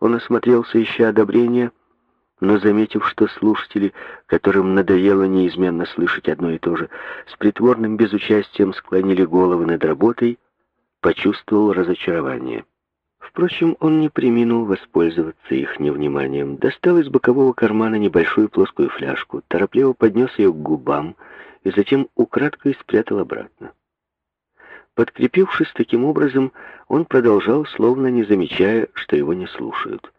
Он осмотрелся, ища одобрения, но, заметив, что слушатели, которым надоело неизменно слышать одно и то же, с притворным безучастием склонили головы над работой, почувствовал разочарование. Впрочем, он не приминул воспользоваться их невниманием. Достал из бокового кармана небольшую плоскую фляжку, торопливо поднес ее к губам и затем украдкой спрятал обратно. Подкрепившись таким образом, он продолжал, словно не замечая, что его не слушают.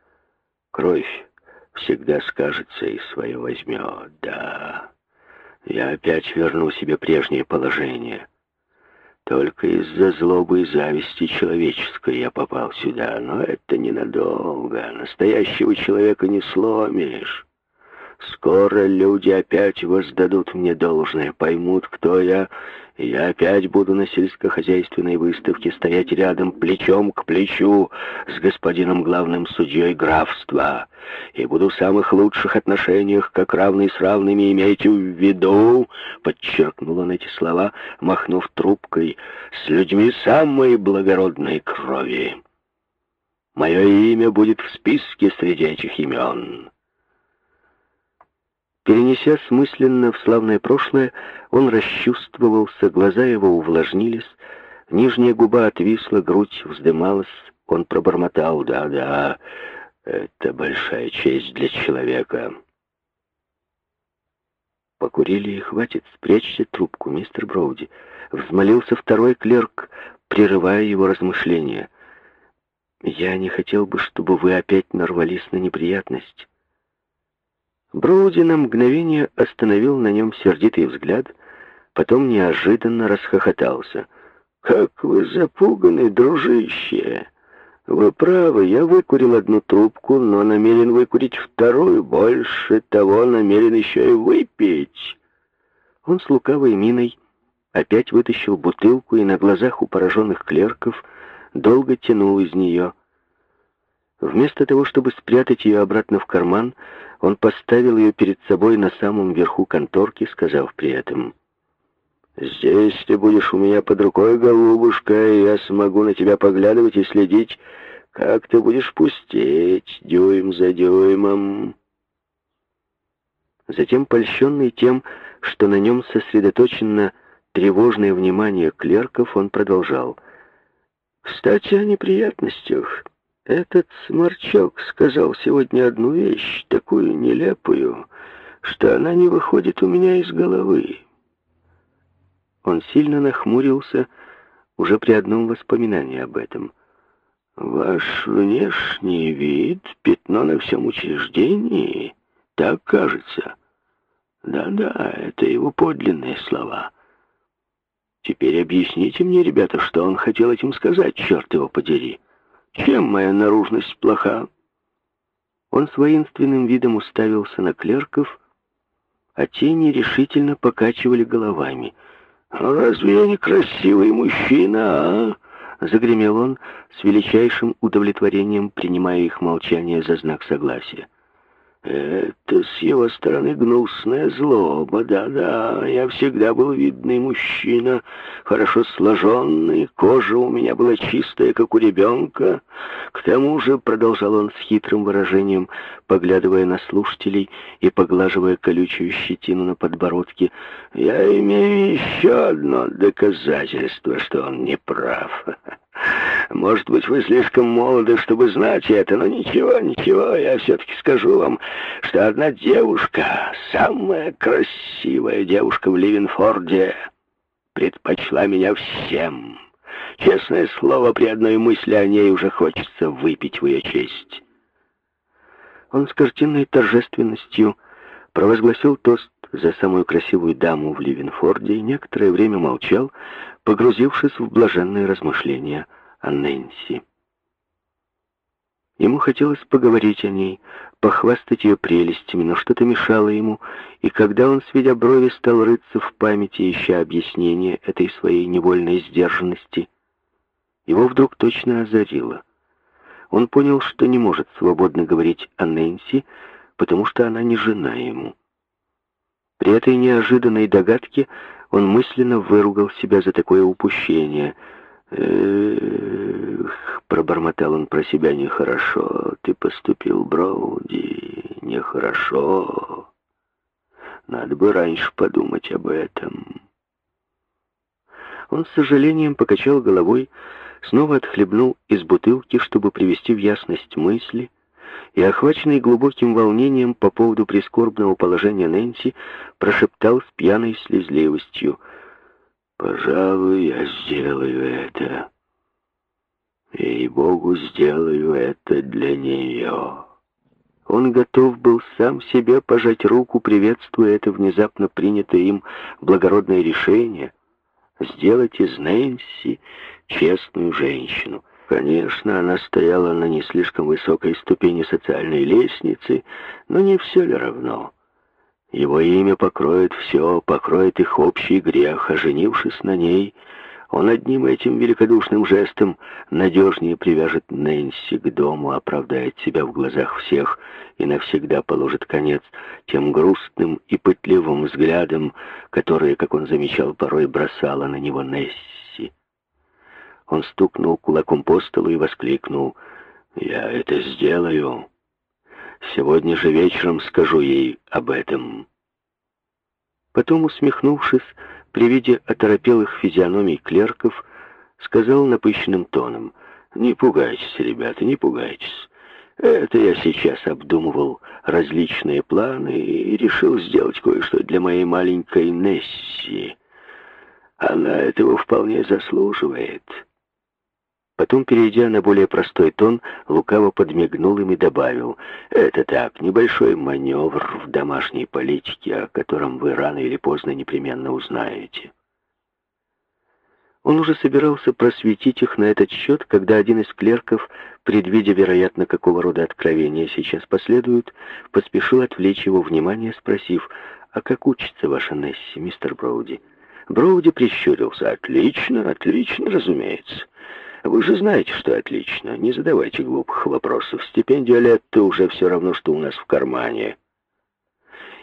«Кровь всегда скажется и свое возьмет, да. Я опять верну себе прежнее положение». Только из-за злобы и зависти человеческой я попал сюда, но это ненадолго. Настоящего человека не сломишь. Скоро люди опять воздадут мне должное, поймут, кто я, и я опять буду на сельскохозяйственной выставке стоять рядом плечом к плечу с господином главным судьей графства, и буду в самых лучших отношениях, как равный с равными, имейте в виду, подчеркнул он эти слова, махнув трубкой, с людьми самой благородной крови. Мое имя будет в списке среди этих имен. Перенеся смысленно в славное прошлое, он расчувствовался, глаза его увлажнились, нижняя губа отвисла, грудь вздымалась, он пробормотал «Да-да, это большая честь для человека». «Покурили и хватит, спрячьте трубку, мистер Броуди», — взмолился второй клерк, прерывая его размышления. «Я не хотел бы, чтобы вы опять нарвались на неприятность». Броуди на мгновение остановил на нем сердитый взгляд, потом неожиданно расхохотался. «Как вы запуганы, дружище! Вы правы, я выкурил одну трубку, но намерен выкурить вторую. Больше того, намерен еще и выпить!» Он с лукавой миной опять вытащил бутылку и на глазах у пораженных клерков долго тянул из нее. Вместо того, чтобы спрятать ее обратно в карман, он поставил ее перед собой на самом верху конторки, сказав при этом, «Здесь ты будешь у меня под рукой, голубушка, и я смогу на тебя поглядывать и следить, как ты будешь пустеть дюйм за дюймом». Затем, польщенный тем, что на нем сосредоточено тревожное внимание клерков, он продолжал. «Кстати, о неприятностях». Этот сморчок сказал сегодня одну вещь, такую нелепую, что она не выходит у меня из головы. Он сильно нахмурился уже при одном воспоминании об этом. «Ваш внешний вид — пятно на всем учреждении, так кажется. Да-да, это его подлинные слова. Теперь объясните мне, ребята, что он хотел этим сказать, черт его подери». Чем моя наружность плоха?» Он с воинственным видом уставился на клерков, а те нерешительно покачивали головами. «А «Разве я не красивый мужчина, а?» Загремел он с величайшим удовлетворением, принимая их молчание за знак согласия. Это с его стороны гнусная злоба, да-да. Я всегда был видный мужчина, хорошо сложенный, кожа у меня была чистая, как у ребенка. К тому же, продолжал он с хитрым выражением, поглядывая на слушателей и поглаживая колючую щетину на подбородке, я имею еще одно доказательство, что он не прав. Может быть, вы слишком молоды, чтобы знать это, но ничего, ничего, я все-таки скажу вам, что одна девушка, самая красивая девушка в Ливенфорде, предпочла меня всем. Честное слово, при одной мысли о ней уже хочется выпить в ее честь. Он с картинной торжественностью провозгласил тост за самую красивую даму в Ливенфорде и некоторое время молчал, погрузившись в блаженные размышления о Нэнси. Ему хотелось поговорить о ней, похвастать ее прелестями, но что-то мешало ему, и когда он, сведя брови, стал рыться в памяти, ища объяснение этой своей невольной сдержанности, его вдруг точно озарило. Он понял, что не может свободно говорить о Нэнси, потому что она не жена ему. При этой неожиданной догадке он мысленно выругал себя за такое упущение. Эх, пробормотал он про себя нехорошо. Ты поступил, Броуди, нехорошо. Надо бы раньше подумать об этом. Он с сожалением покачал головой, снова отхлебнул из бутылки, чтобы привести в ясность мысли, и, охваченный глубоким волнением по поводу прискорбного положения Нэнси, прошептал с пьяной слезливостью — Пожалуй, я сделаю это. И Богу сделаю это для нее. Он готов был сам себе пожать руку, приветствуя это внезапно принятое им благородное решение, сделать из Нэнси честную женщину. Конечно, она стояла на не слишком высокой ступени социальной лестницы, но не все ли равно? Его имя покроет все, покроет их общий грех, а женившись на ней, он одним этим великодушным жестом надежнее привяжет Нэнси к дому, оправдает себя в глазах всех и навсегда положит конец тем грустным и пытливым взглядам, которые, как он замечал, порой бросала на него Несси. Он стукнул кулаком по столу и воскликнул «Я это сделаю!» Сегодня же вечером скажу ей об этом». Потом, усмехнувшись, при виде оторопелых физиономий клерков, сказал напыщенным тоном, «Не пугайтесь, ребята, не пугайтесь. Это я сейчас обдумывал различные планы и решил сделать кое-что для моей маленькой Несси. Она этого вполне заслуживает». Потом, перейдя на более простой тон, лукаво подмигнул им и добавил, «Это так, небольшой маневр в домашней политике, о котором вы рано или поздно непременно узнаете». Он уже собирался просветить их на этот счет, когда один из клерков, предвидя, вероятно, какого рода откровения сейчас последуют, поспешил отвлечь его внимание, спросив, «А как учится ваша Несси, мистер Броуди?» Броуди прищурился. «Отлично, отлично, разумеется». Вы же знаете, что отлично. Не задавайте глупых вопросов. Стипендия Летта уже все равно, что у нас в кармане.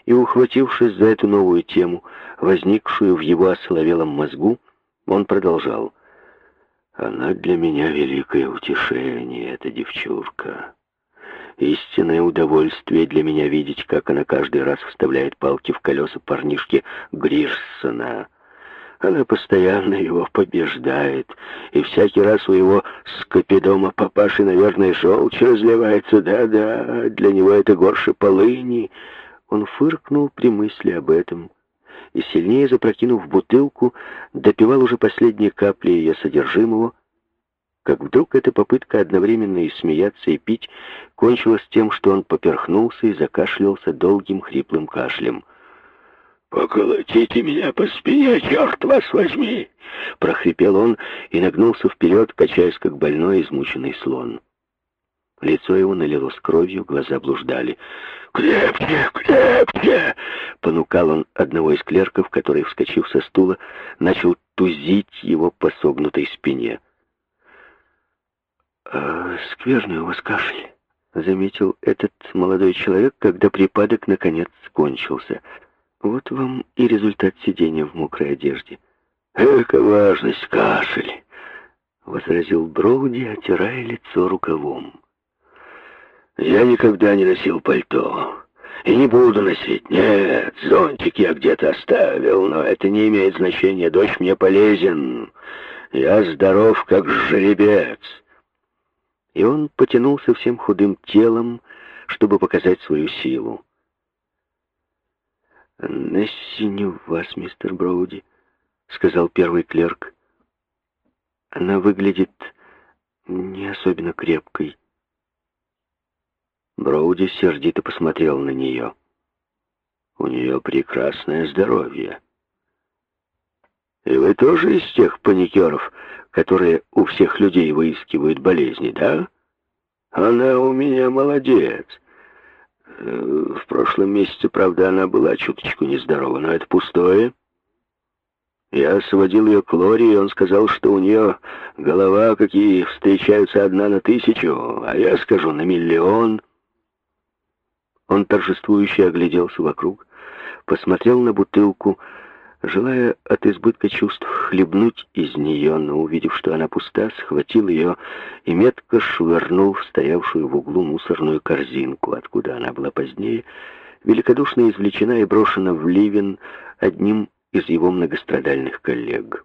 И, ухватившись за эту новую тему, возникшую в его осоловелом мозгу, он продолжал. «Она для меня великое утешение, эта девчурка. Истинное удовольствие для меня видеть, как она каждый раз вставляет палки в колеса парнишки Грирсона, она постоянно его побеждает, и всякий раз у его скопидома папаши, наверное, желчь разливается. Да-да, для него это горше полыни. Он фыркнул при мысли об этом и, сильнее запрокинув бутылку, допивал уже последние капли ее содержимого, как вдруг эта попытка одновременно и смеяться, и пить кончилась тем, что он поперхнулся и закашлялся долгим хриплым кашлем — «Поколотите меня по спине, черт вас возьми!» прохрипел он и нагнулся вперед, качаясь, как больной, измученный слон. Лицо его налилось кровью, глаза блуждали. «Крепче, крепче!» Понукал он одного из клерков, который, вскочив со стула, начал тузить его по согнутой спине. «А, «Скверный у вас кашель», — заметил этот молодой человек, когда припадок наконец кончился — вот вам и результат сидения в мокрой одежде. «Эка важность кашель!» — возразил Броуди, отирая лицо рукавом. «Я никогда не носил пальто. И не буду носить. Нет, зонтик я где-то оставил, но это не имеет значения. Дождь мне полезен. Я здоров, как жеребец». И он потянулся всем худым телом, чтобы показать свою силу. «Несси не в вас, мистер Броуди», — сказал первый клерк. «Она выглядит не особенно крепкой». Броуди сердито посмотрел на нее. «У нее прекрасное здоровье». «И вы тоже из тех паникеров, которые у всех людей выискивают болезни, да? Она у меня молодец». Э, в прошлом месяце, правда, она была чуточку нездорова, но это пустое. Я сводил ее к Лоре, и он сказал, что у нее голова, какие встречаются одна на тысячу, а я скажу на миллион. Он торжествующе огляделся вокруг, посмотрел на бутылку, Желая от избытка чувств хлебнуть из нее, но увидев, что она пуста, схватил ее и метко швырнул в стоявшую в углу мусорную корзинку, откуда она была позднее, великодушно извлечена и брошена в ливен одним из его многострадальных коллег.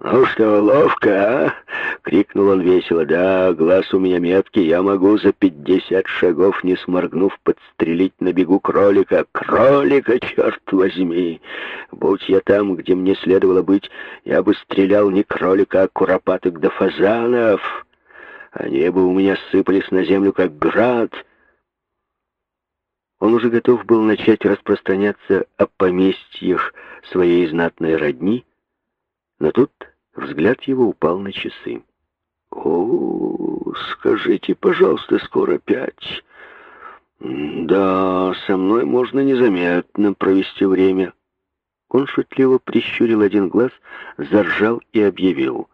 «Ну что, ловко, а?» — крикнул он весело. «Да, глаз у меня меткий, я могу за пятьдесят шагов, не сморгнув, подстрелить на бегу кролика. Кролика, черт возьми! Будь я там, где мне следовало быть, я бы стрелял не кролика, а куропаток да фазанов. Они бы у меня сыпались на землю, как град». Он уже готов был начать распространяться о поместьях своей знатной родни, но тут взгляд его упал на часы. «О, скажите, пожалуйста, скоро пять. Да, со мной можно незаметно провести время». Он шутливо прищурил один глаз, заржал и объявил.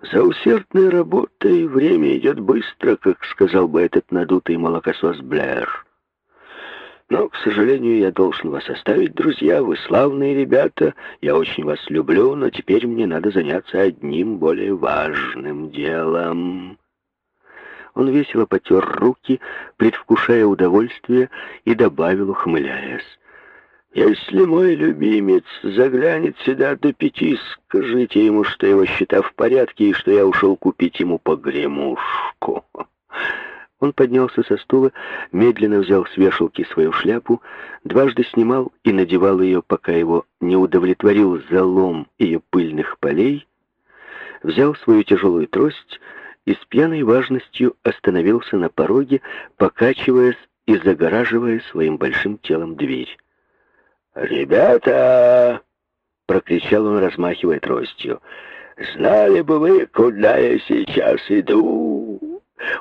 «За усердной работой время идет быстро, как сказал бы этот надутый молокосос Блэр. Но, к сожалению, я должен вас оставить, друзья. Вы славные ребята. Я очень вас люблю, но теперь мне надо заняться одним более важным делом». Он весело потер руки, предвкушая удовольствие, и добавил, ухмыляясь. «Если мой любимец заглянет сюда до пяти, скажите ему, что его счета в порядке и что я ушел купить ему погремушку». Он поднялся со стула, медленно взял с вешалки свою шляпу, дважды снимал и надевал ее, пока его не удовлетворил залом ее пыльных полей, взял свою тяжелую трость и с пьяной важностью остановился на пороге, покачиваясь и загораживая своим большим телом дверь. «Ребята!» — прокричал он, размахивая тростью. «Знали бы вы, куда я сейчас иду!»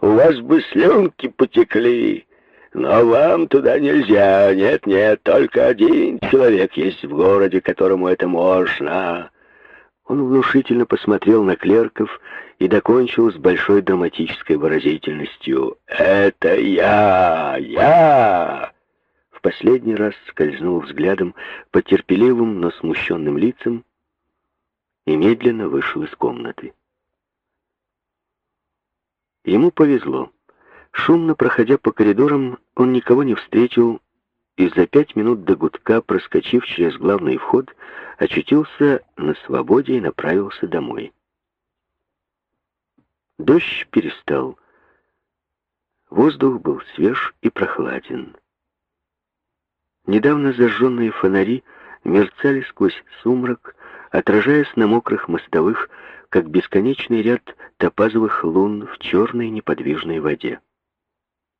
У вас бы слюнки потекли. Но вам туда нельзя. Нет, нет, только один человек есть в городе, которому это можно. Он внушительно посмотрел на клерков и докончил с большой драматической выразительностью. «Это я! Я!» В последний раз скользнул взглядом по терпеливым, но смущенным лицам и медленно вышел из комнаты. Ему повезло. Шумно проходя по коридорам, он никого не встретил и за пять минут до гудка, проскочив через главный вход, очутился на свободе и направился домой. Дождь перестал. Воздух был свеж и прохладен. Недавно зажженные фонари мерцали сквозь сумрак, отражаясь на мокрых мостовых, как бесконечный ряд топазовых лун в черной неподвижной воде.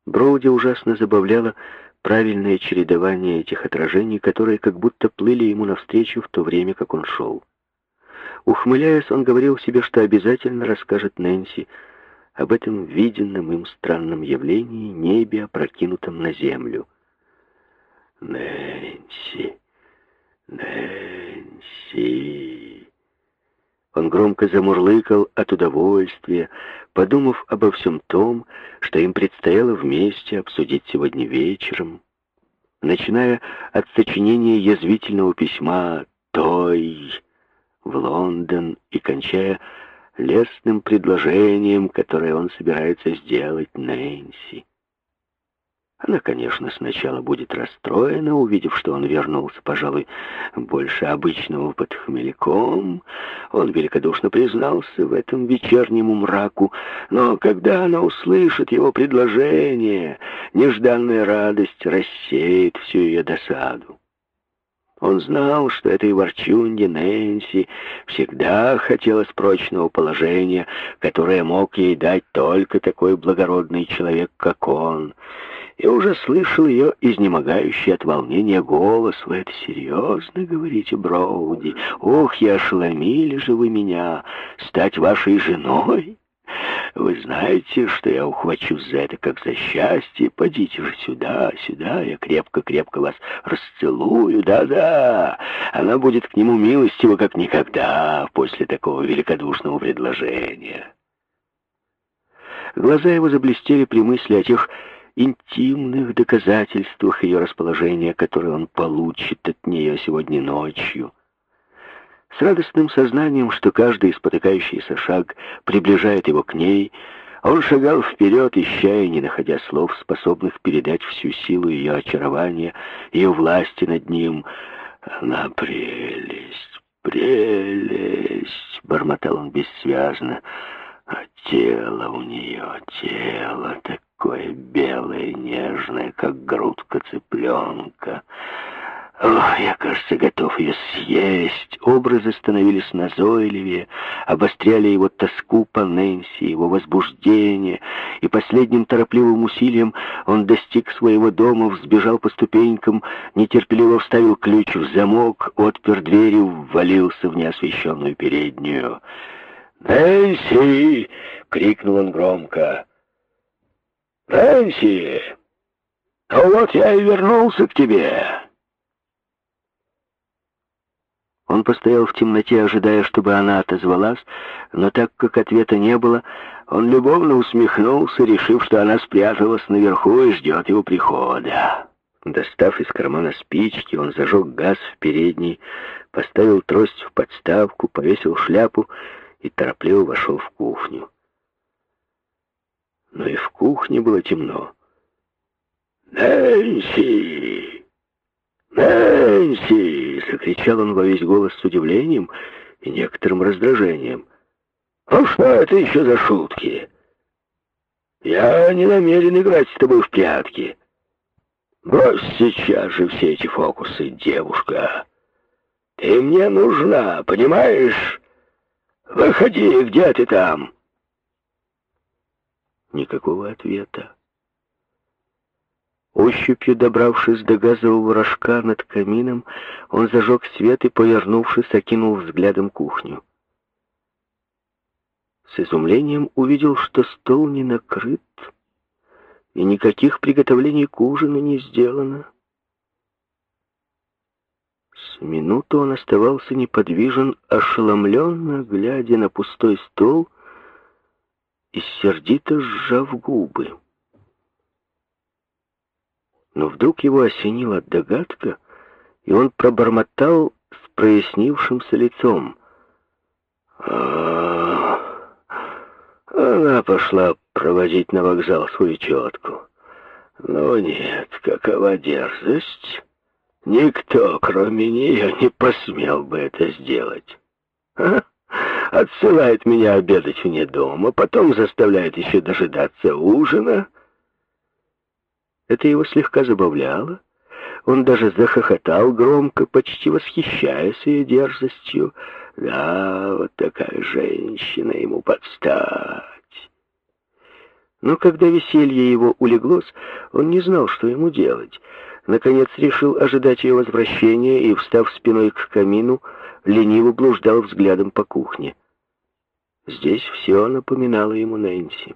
Броуди ужасно забавляло правильное чередование этих отражений, которые как будто плыли ему навстречу в то время, как он шел. Ухмыляясь, он говорил себе, что обязательно расскажет Нэнси об этом виденном им странном явлении, небе, опрокинутом на землю. «Нэнси, Нэнси...» Он громко замурлыкал от удовольствия, подумав обо всем том, что им предстояло вместе обсудить сегодня вечером, начиная от сочинения язвительного письма «Той» в Лондон и кончая лестным предложением, которое он собирается сделать Нэнси. Она, конечно, сначала будет расстроена, увидев, что он вернулся, пожалуй, больше обычного под хмельком. Он великодушно признался в этом вечернему мраку, но когда она услышит его предложение, нежданная радость рассеет всю ее досаду. Он знал, что этой ворчунье Нэнси всегда хотелось прочного положения, которое мог ей дать только такой благородный человек, как он — я уже слышал ее изнемогающий от волнения голос. «Вы это серьезно говорите, Броуди? Ох, и ошеломили же вы меня! Стать вашей женой?» Вы знаете, что я ухвачусь за это, как за счастье. Подите же сюда, сюда, я крепко-крепко вас расцелую, да-да. Она будет к нему милостива, как никогда, после такого великодушного предложения. Глаза его заблестели при мысли о тех интимных доказательствах ее расположения, которые он получит от нее сегодня ночью. С радостным сознанием, что каждый спотыкающийся шаг приближает его к ней, он шагал вперед, ища и не находя слов, способных передать всю силу ее очарования, ее власти над ним. «Она прелесть, прелесть!» — бормотал он бессвязно. «А тело у нее, тело такое белое, нежное, как грудка цыпленка!» Ох, я, кажется, готов ее съесть. Образы становились назойливее, обостряли его тоску по Нэнси, его возбуждение, и последним торопливым усилием он достиг своего дома, взбежал по ступенькам, нетерпеливо вставил ключ в замок, отпер дверь ввалился в неосвещенную переднюю. «Нэнси!» — крикнул он громко. «Нэнси! А вот я и вернулся к тебе!» Он постоял в темноте, ожидая, чтобы она отозвалась, но так как ответа не было, он любовно усмехнулся, решив, что она спряталась наверху и ждет его прихода. Достав из кармана спички, он зажег газ в передней, поставил трость в подставку, повесил шляпу и торопливо вошел в кухню. Но и в кухне было темно. «Нэнси! Нэнси!» Закричал он во весь голос с удивлением и некоторым раздражением. «Ну что это еще за шутки? Я не намерен играть с тобой в прятки. Брось сейчас же все эти фокусы, девушка. Ты мне нужна, понимаешь? Выходи, где ты там?» Никакого ответа. Ощупью добравшись до газового рожка над камином, он зажег свет и, повернувшись, окинул взглядом кухню. С изумлением увидел, что стол не накрыт, и никаких приготовлений к ужину не сделано. С минуту он оставался неподвижен, ошеломленно, глядя на пустой стол и сердито сжав губы. Но вдруг его осенила догадка, и он пробормотал с прояснившимся лицом. А, она пошла проводить на вокзал свою четку. Но нет, какова дерзость! Никто, кроме нее, не посмел бы это сделать. А? Отсылает меня обедать вне дома, потом заставляет еще дожидаться ужина — это его слегка забавляло. Он даже захохотал громко, почти восхищаясь ее дерзостью. Да, вот такая женщина ему подстать. Но когда веселье его улеглось, он не знал, что ему делать. Наконец решил ожидать ее возвращения и, встав спиной к камину, лениво блуждал взглядом по кухне. Здесь все напоминало ему Нэнси.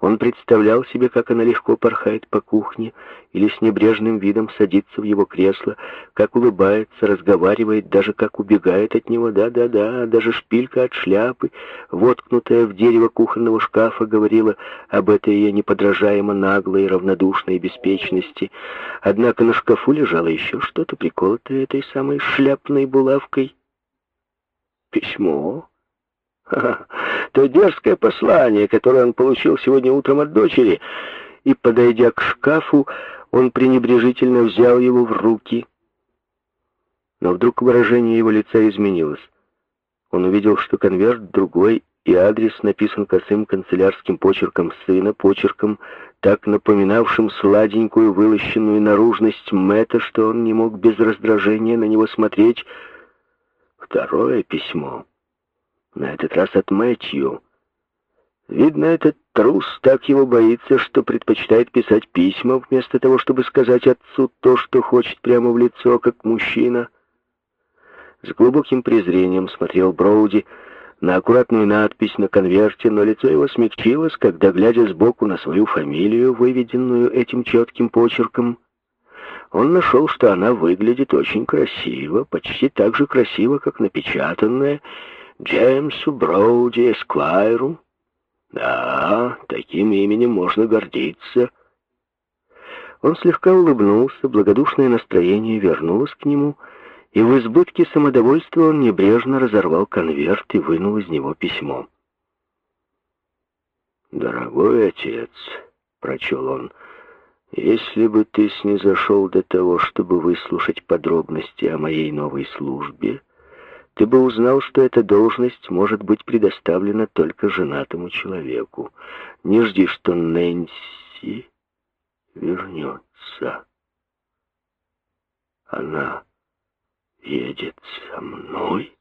Он представлял себе, как она легко порхает по кухне или с небрежным видом садится в его кресло, как улыбается, разговаривает, даже как убегает от него. Да-да-да, даже шпилька от шляпы, воткнутая в дерево кухонного шкафа, говорила об этой ее неподражаемо наглой, равнодушной беспечности. Однако на шкафу лежало еще что-то, приколотое этой самой шляпной булавкой. Письмо то дерзкое послание, которое он получил сегодня утром от дочери, и, подойдя к шкафу, он пренебрежительно взял его в руки. Но вдруг выражение его лица изменилось. Он увидел, что конверт другой, и адрес написан косым канцелярским почерком сына, почерком, так напоминавшим сладенькую вылощенную наружность Мэтта, что он не мог без раздражения на него смотреть. Второе письмо. На этот раз от Мэтью. Видно, этот трус так его боится, что предпочитает писать письма, вместо того, чтобы сказать отцу то, что хочет прямо в лицо, как мужчина. С глубоким презрением смотрел Броуди на аккуратную надпись на конверте, но лицо его смягчилось, когда, глядя сбоку на свою фамилию, выведенную этим четким почерком, он нашел, что она выглядит очень красиво, почти так же красиво, как напечатанная, Джеймсу Броуди Эсквайру. Да, таким именем можно гордиться. Он слегка улыбнулся, благодушное настроение вернулось к нему, И в избытке самодовольства он небрежно разорвал конверт и вынул из него письмо. «Дорогой отец», — прочел он, — «если бы ты снизошел до того, чтобы выслушать подробности о моей новой службе, ты бы узнал, что эта должность может быть предоставлена только женатому человеку. Не жди, что Нэнси вернется. Она едет со мной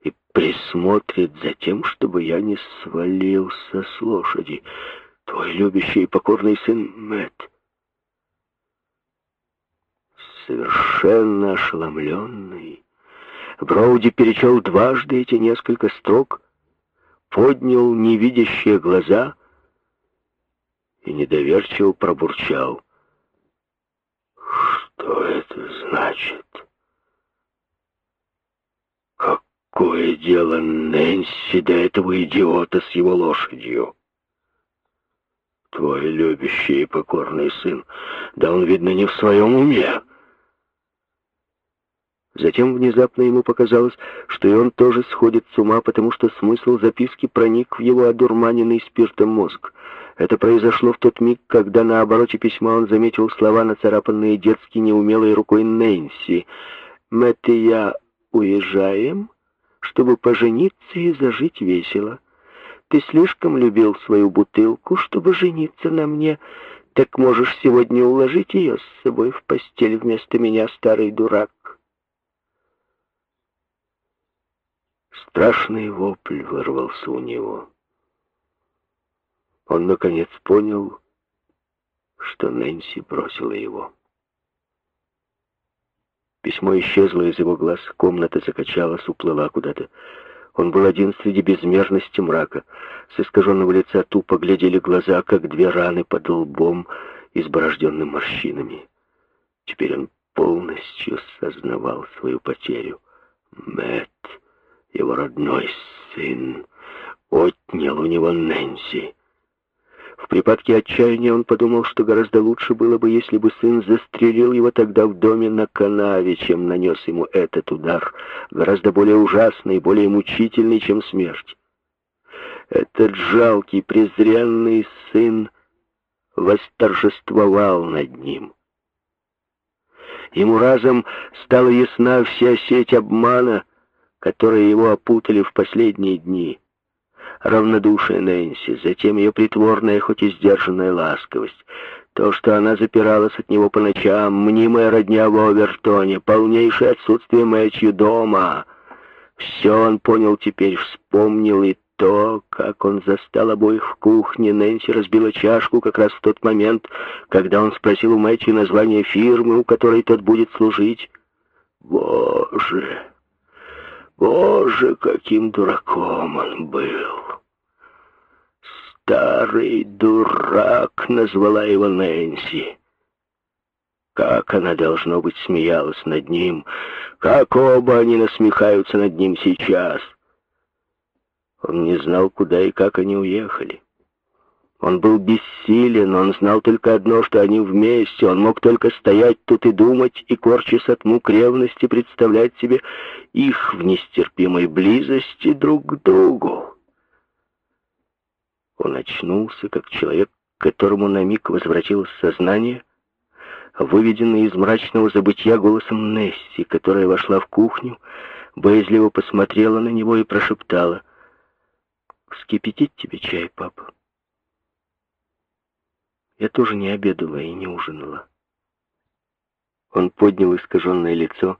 и присмотрит за тем, чтобы я не свалился с лошади. Твой любящий и покорный сын Мэтт. Совершенно ошеломленный, Броуди перечел дважды эти несколько строк, поднял невидящие глаза и недоверчиво пробурчал. «Что это значит?» Какое дело Нэнси до этого идиота с его лошадью? Твой любящий и покорный сын, да он, видно, не в своем уме. Затем внезапно ему показалось, что и он тоже сходит с ума, потому что смысл записки проник в его одурманенный спиртом мозг. Это произошло в тот миг, когда на обороте письма он заметил слова, нацарапанные детски неумелой рукой Нэнси. «Мэтт и я уезжаем?» чтобы пожениться и зажить весело. Ты слишком любил свою бутылку, чтобы жениться на мне. Так можешь сегодня уложить ее с собой в постель вместо меня, старый дурак. Страшный вопль вырвался у него. Он, наконец, понял, что Нэнси бросила его. Письмо исчезло из его глаз, комната закачалась, уплыла куда-то. Он был один среди безмерности мрака. С искаженного лица тупо глядели глаза, как две раны под лбом, изборожденным морщинами. Теперь он полностью сознавал свою потерю. Мэтт, его родной сын, отнял у него Нэнси. В припадке отчаяния он подумал, что гораздо лучше было бы, если бы сын застрелил его тогда в доме на канаве, чем нанес ему этот удар, гораздо более ужасный, более мучительный, чем смерть. Этот жалкий, презренный сын восторжествовал над ним. Ему разом стала ясна вся сеть обмана, которые его опутали в последние дни равнодушие Нэнси, затем ее притворная, хоть и сдержанная ласковость, то, что она запиралась от него по ночам, мнимая родня в Овертоне, полнейшее отсутствие Мэтью дома. Все он понял теперь, вспомнил и то, как он застал обоих в кухне. Нэнси разбила чашку как раз в тот момент, когда он спросил у Мэтью название фирмы, у которой тот будет служить. Боже! Боже, каким дураком он был! «Старый дурак!» — назвала его Нэнси. Как она, должно быть, смеялась над ним, как оба они насмехаются над ним сейчас. Он не знал, куда и как они уехали. Он был бессилен, он знал только одно, что они вместе. Он мог только стоять тут и думать, и, корчась от мук ревности, представлять себе их в нестерпимой близости друг к другу. Он очнулся, как человек, которому на миг возвратилось сознание, выведенный из мрачного забытья голосом Несси, которая вошла в кухню, боязливо посмотрела на него и прошептала. «Вскипятить тебе чай, папа?» Я тоже не обедала и не ужинала. Он поднял искаженное лицо,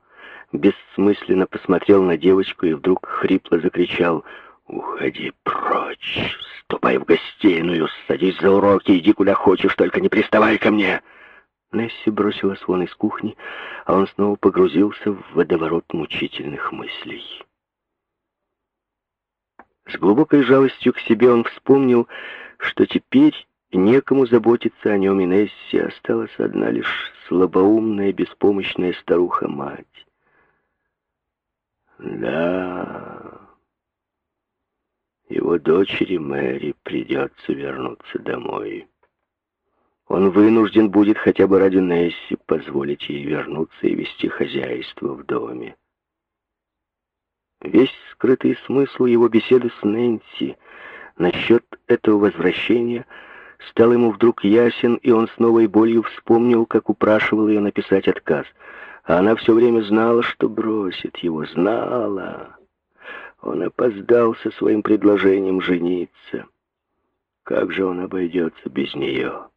бессмысленно посмотрел на девочку и вдруг хрипло закричал «Уходи прочь! Ступай в гостиную, садись за уроки, иди куда хочешь, только не приставай ко мне!» Несси бросилась вон из кухни, а он снова погрузился в водоворот мучительных мыслей. С глубокой жалостью к себе он вспомнил, что теперь некому заботиться о нем, и Несси осталась одна лишь слабоумная, беспомощная старуха-мать. Да, его дочери Мэри придется вернуться домой. Он вынужден будет хотя бы ради Несси позволить ей вернуться и вести хозяйство в доме. Весь скрытый смысл его беседы с Нэнси насчет этого возвращения стал ему вдруг ясен, и он с новой болью вспомнил, как упрашивал ее написать отказ. А она все время знала, что бросит его, знала. Он опоздал со своим предложением жениться. Как же он обойдется без нее?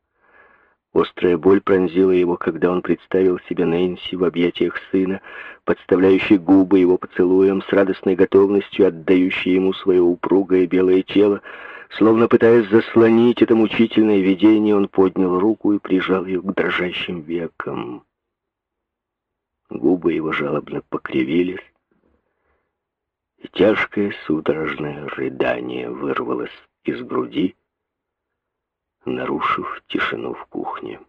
Острая боль пронзила его, когда он представил себе Нэнси в объятиях сына, подставляющей губы его поцелуем, с радостной готовностью отдающей ему свое упругое белое тело. Словно пытаясь заслонить это мучительное видение, он поднял руку и прижал ее к дрожащим векам. Губы его жалобно покривились, и тяжкое судорожное рыдание вырвалось из груди, нарушив тишину в кухне.